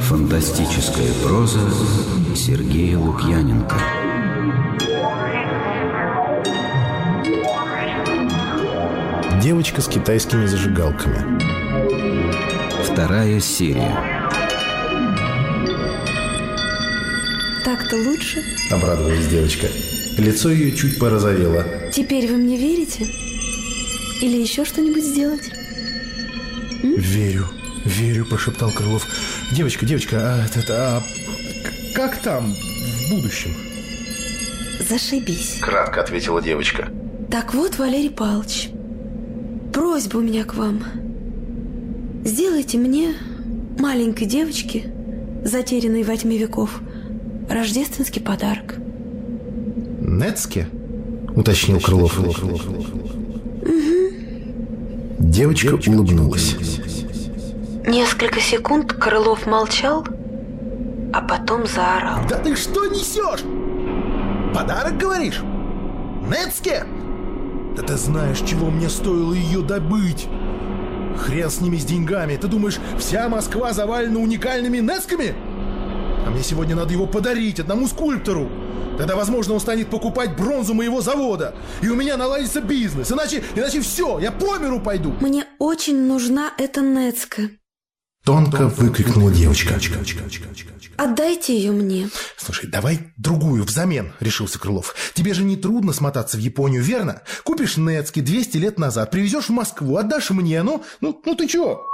Фантастическая проза Сергея Лукьяненко. Девочка с китайскими зажигалками. Вторая серия. Так-то лучше? Обрадовалась девочка. Лицо ее чуть порозовело. Теперь вы мне верите? Или еще что-нибудь сделать? Верю, верю, прошептал Крылов. Девочка, девочка, а, это, а как там в будущем? Зашибись. Кратко ответила девочка. Так вот, Валерий Павлович, просьба у меня к вам. Сделайте мне, маленькой девочке, затерянной во тьме веков, рождественский подарок. Нецке? Уточнил Крылов. Девочка улыбнулась. Несколько секунд Крылов молчал, а потом заорал. Да ты что несешь? Подарок, говоришь? Нецке? Да ты знаешь, чего мне стоило ее добыть? Хрен с ними с деньгами. Ты думаешь, вся Москва завалена уникальными Нецками? Мне сегодня надо его подарить одному скульптору. Тогда, возможно, он станет покупать бронзу моего завода. И у меня наладится бизнес. Иначе, иначе все, я по миру пойду. Мне очень нужна эта Нецка. Тонко выкрикнула девочка. Отдайте ее мне. Слушай, давай другую взамен, решился Крылов. Тебе же не трудно смотаться в Японию, верно? Купишь Нецки 200 лет назад, привезешь в Москву, отдашь мне, ну, ну, ну ты чего?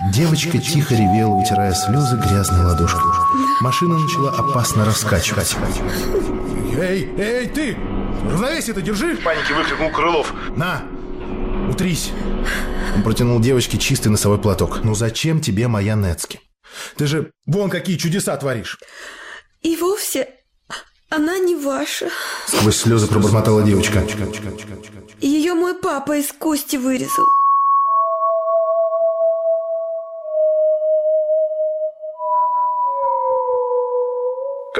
Девочка тихо ревела, вытирая слезы грязной ладошкой. Машина начала опасно раскачивать. Эй, эй, ты! Равновесие-то держи! В панике выкрикнул Крылов. На, утрись. Он протянул девочке чистый носовой платок. Ну зачем тебе моя Нецки? Ты же вон какие чудеса творишь. И вовсе она не ваша. Сквозь слезы пробормотала девочка. Ее мой папа из кости вырезал.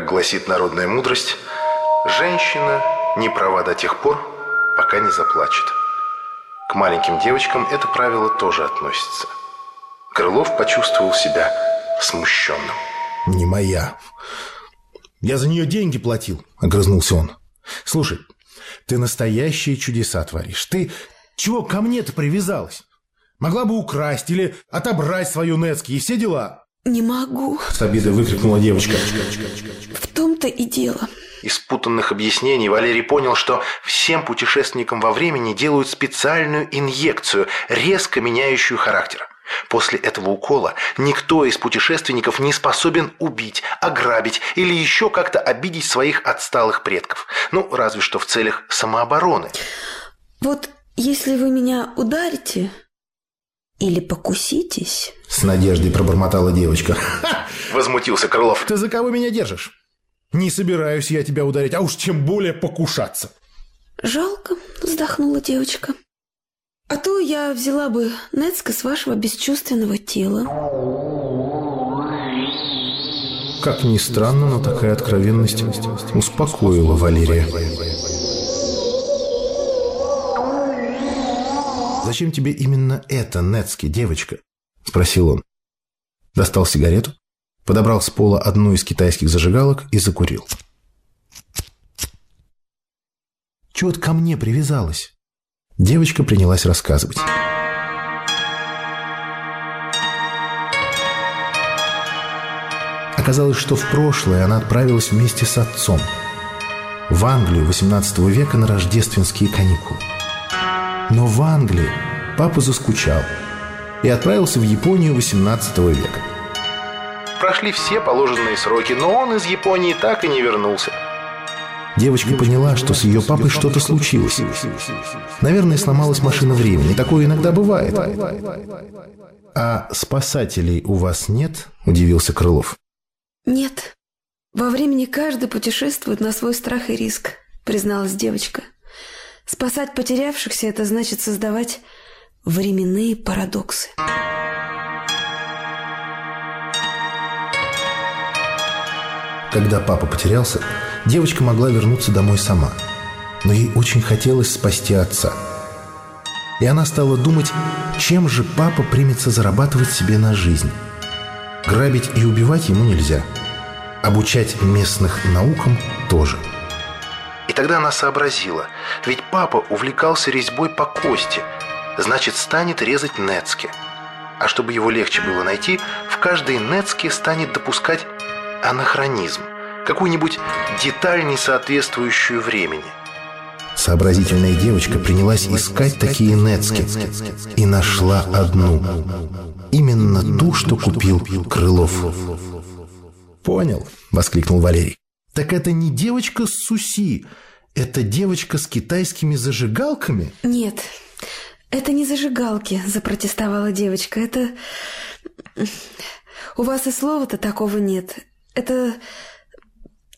Как гласит народная мудрость, женщина не права до тех пор, пока не заплачет. К маленьким девочкам это правило тоже относится. Крылов почувствовал себя смущенным. Не моя. Я за нее деньги платил, огрызнулся он. Слушай, ты настоящие чудеса творишь. Ты чего ко мне-то привязалась? Могла бы украсть или отобрать свою Нецки и все дела. Не могу. С обидой выкрикнула девочка. В том-то и дело. Из путанных объяснений Валерий понял, что всем путешественникам во времени делают специальную инъекцию, резко меняющую характер. После этого укола никто из путешественников не способен убить, ограбить или еще как-то обидеть своих отсталых предков. Ну, разве что в целях самообороны. Вот если вы меня ударите или покуситесь... С надеждой пробормотала девочка. Возмутился Крылов. Ты за кого меня держишь? Не собираюсь я тебя ударить, а уж тем более покушаться. Жалко, вздохнула девочка. А то я взяла бы Нецка с вашего бесчувственного тела. Как ни странно, но такая откровенность успокоила Валерия. «Зачем тебе именно это, Нецки, девочка?» – спросил он. Достал сигарету, подобрал с пола одну из китайских зажигалок и закурил. «Чего ты ко мне привязалась?» Девочка принялась рассказывать. Оказалось, что в прошлое она отправилась вместе с отцом в Англию XVIII века на рождественские каникулы. Но в Англии папа заскучал и отправился в Японию XVIII века. Прошли все положенные сроки, но он из Японии так и не вернулся. Девочка поняла, что с ее папой что-то случилось. Наверное, сломалась машина времени. Такое иногда бывает. «А спасателей у вас нет?» – удивился Крылов. Нет. Во времени каждый путешествует на свой страх и риск, призналась девочка. Спасать потерявшихся – это значит создавать временные парадоксы. Когда папа потерялся, девочка могла вернуться домой сама. Но ей очень хотелось спасти отца. И она стала думать, чем же папа примется зарабатывать себе на жизнь. Грабить и убивать ему нельзя. Обучать местных наукам тоже. И тогда она сообразила, ведь папа увлекался резьбой по кости, значит, станет резать нецки. А чтобы его легче было найти, в каждой нецке станет допускать анахронизм, какую-нибудь деталь, не соответствующую времени. Сообразительная девочка принялась искать такие нецки и нашла одну. Именно ту, что купил Крылов. «Понял», — воскликнул Валерий. «Так это не девочка с Суси, это девочка с китайскими зажигалками?» Нет, это не зажигалки, запротестовала девочка. Это... У вас и слова-то такого нет. Это,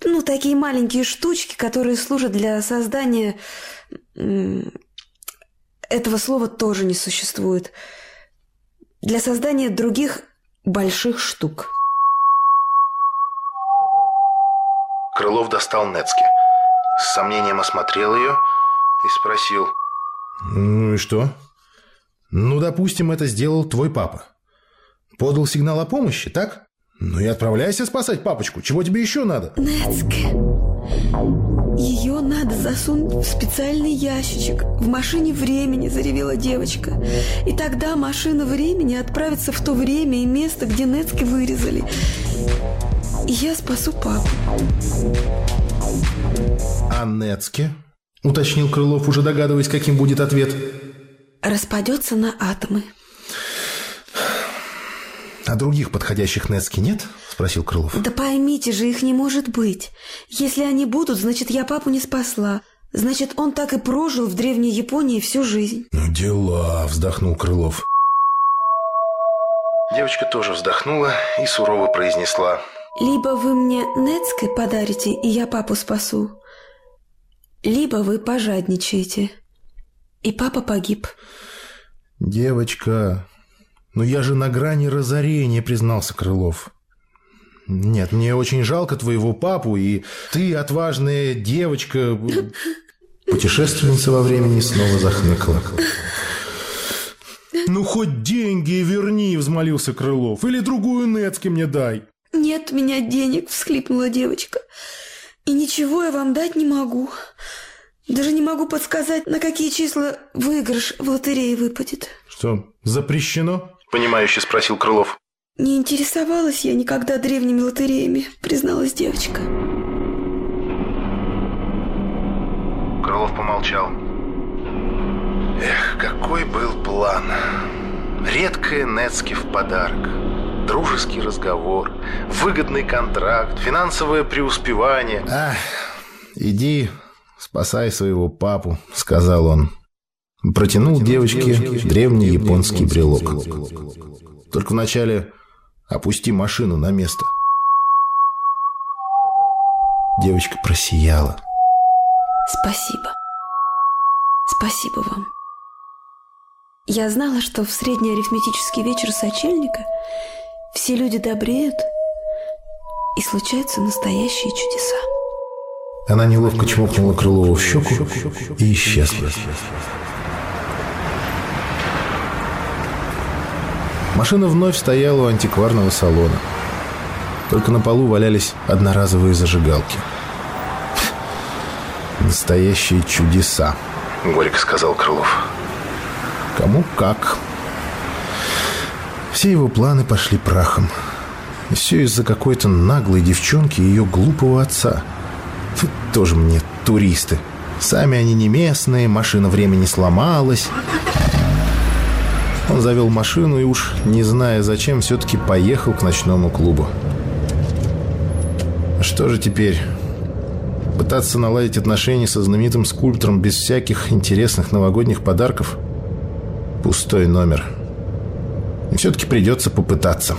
ну, такие маленькие штучки, которые служат для создания... Этого слова тоже не существует. Для создания других больших штук. Крылов достал Нецки. С сомнением осмотрел ее и спросил. «Ну и что?» «Ну, допустим, это сделал твой папа. Подал сигнал о помощи, так?» Ну и отправляйся спасать папочку. Чего тебе еще надо? Нецке. Ее надо засунуть в специальный ящичек. В машине времени, заревела девочка. И тогда машина времени отправится в то время и место, где Нецке вырезали. Я спасу папу. А Нецке? Уточнил Крылов, уже догадываясь, каким будет ответ. Распадется на атомы. «А других подходящих Нецки нет?» – спросил Крылов. «Да поймите же, их не может быть. Если они будут, значит, я папу не спасла. Значит, он так и прожил в Древней Японии всю жизнь». «Ну дела», – вздохнул Крылов. Девочка тоже вздохнула и сурово произнесла. «Либо вы мне Нецкой подарите, и я папу спасу, либо вы пожадничаете, и папа погиб». «Девочка, «Но я же на грани разорения», — признался Крылов. «Нет, мне очень жалко твоего папу, и ты, отважная девочка...» Путешественница во времени снова захныкала. «Ну, хоть деньги верни», — взмолился Крылов. «Или другую Нецки мне дай». «Нет у меня денег», — всхлипнула девочка. «И ничего я вам дать не могу. Даже не могу подсказать, на какие числа выигрыш в лотерее выпадет». «Что, запрещено?» Понимающе спросил Крылов. Не интересовалась я никогда древними лотереями, призналась девочка. Крылов помолчал. Эх, какой был план. Редкая Нецки в подарок. Дружеский разговор, выгодный контракт, финансовое преуспевание. Ах, иди, спасай своего папу, сказал он. Протянул девочке древний японский брелок. Только вначале опусти машину на место. Девочка просияла. Спасибо. Спасибо вам. Я знала, что в средний арифметический вечер сочельника все люди добреют, и случаются настоящие чудеса. Она неловко чмокнула Крылову в щеку и исчезла. Машина вновь стояла у антикварного салона. Только на полу валялись одноразовые зажигалки. «Настоящие чудеса», — горько сказал Крылов. «Кому как». Все его планы пошли прахом. И все из-за какой-то наглой девчонки и ее глупого отца. Фу, тоже мне туристы. Сами они не местные, машина времени сломалась. Он завел машину и уж, не зная зачем, все-таки поехал к ночному клубу. Что же теперь? Пытаться наладить отношения со знаменитым скульптором без всяких интересных новогодних подарков? Пустой номер. Все-таки придется попытаться.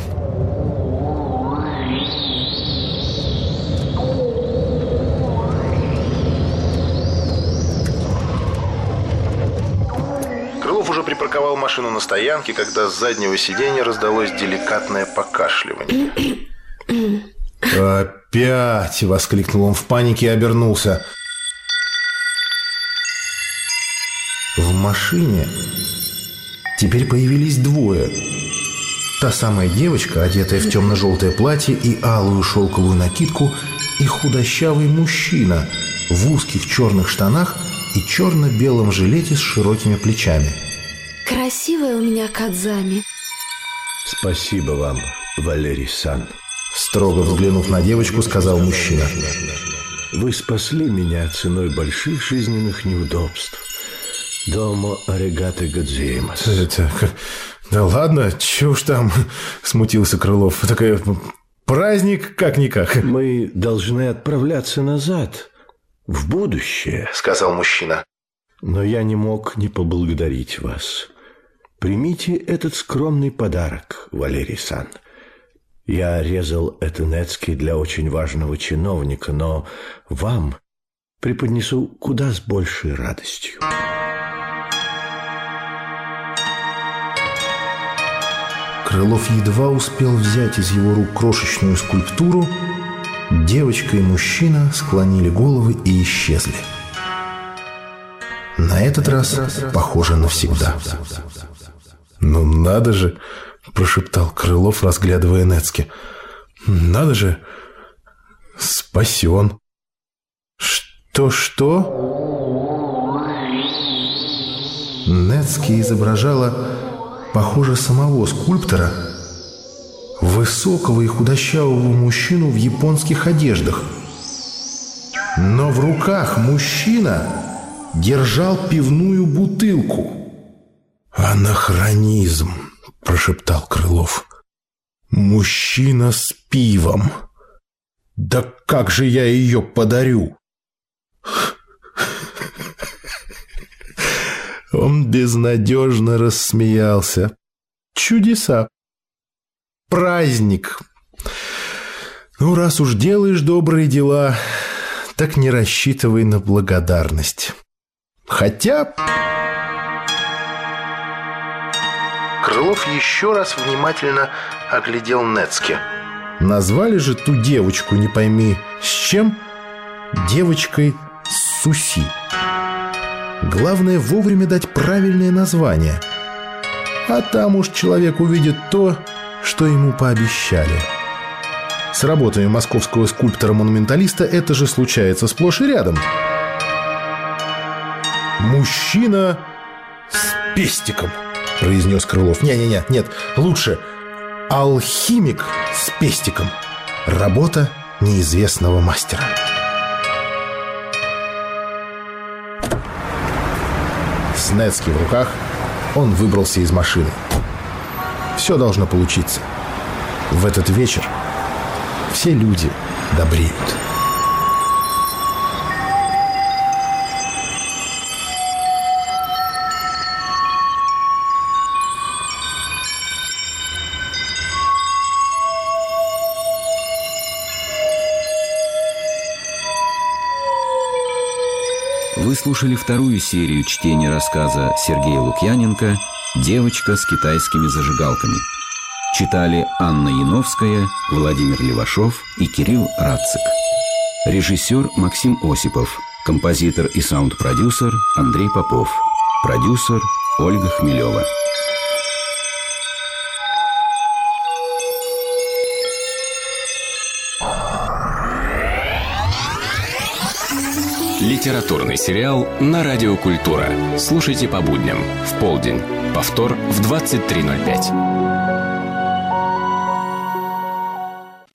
припарковал машину на стоянке, когда с заднего сиденья раздалось деликатное покашливание. «Опять!» — воскликнул он в панике и обернулся. В машине теперь появились двое. Та самая девочка, одетая в темно-желтое платье и алую шелковую накидку, и худощавый мужчина в узких черных штанах и черно-белом жилете с широкими плечами. Красивая у меня Кадзами. Спасибо вам, Валерий Сан. Строго взглянув на девочку, сказал мужчина. Вы спасли меня ценой больших жизненных неудобств. Домо аригаты гадзиемас. Это... Да ладно, чё уж там, смутился Крылов. Такая праздник как-никак. Мы должны отправляться назад, в будущее, сказал мужчина. Но я не мог не поблагодарить вас. Примите этот скромный подарок, Валерий Сан. Я резал это Нецкий для очень важного чиновника, но вам преподнесу куда с большей радостью. Крылов едва успел взять из его рук крошечную скульптуру. Девочка и мужчина склонили головы и исчезли. На этот раз, похоже, навсегда. «Ну надо же!» – прошептал Крылов, разглядывая Нецки. «Надо же! Спасен!» «Что-что?» Нецки изображала, похоже, самого скульптора, высокого и худощавого мужчину в японских одеждах. Но в руках мужчина держал пивную бутылку. «Анахронизм!» – прошептал Крылов. «Мужчина с пивом! Да как же я ее подарю?» Он безнадежно рассмеялся. «Чудеса! Праздник! Ну, раз уж делаешь добрые дела, так не рассчитывай на благодарность. Хотя...» Крылов еще раз внимательно оглядел Нецки. Назвали же ту девочку, не пойми, с чем? Девочкой Суси. Главное вовремя дать правильное название. А там уж человек увидит то, что ему пообещали. С работами московского скульптора-монументалиста это же случается сплошь и рядом. Мужчина с пестиком – произнес Крылов. «Не-не-не, нет, лучше. Алхимик с пестиком. Работа неизвестного мастера». Нецки в руках он выбрался из машины. Все должно получиться. В этот вечер все люди добреют. Вы слушали вторую серию чтения рассказа Сергея Лукьяненко «Девочка с китайскими зажигалками». Читали Анна Яновская, Владимир Левашов и Кирилл Рацик. Режиссер Максим Осипов. Композитор и саунд-продюсер Андрей Попов. Продюсер Ольга Хмелева. Литературный сериал на Радио Культура. Слушайте по будням в полдень. Повтор в 23.05.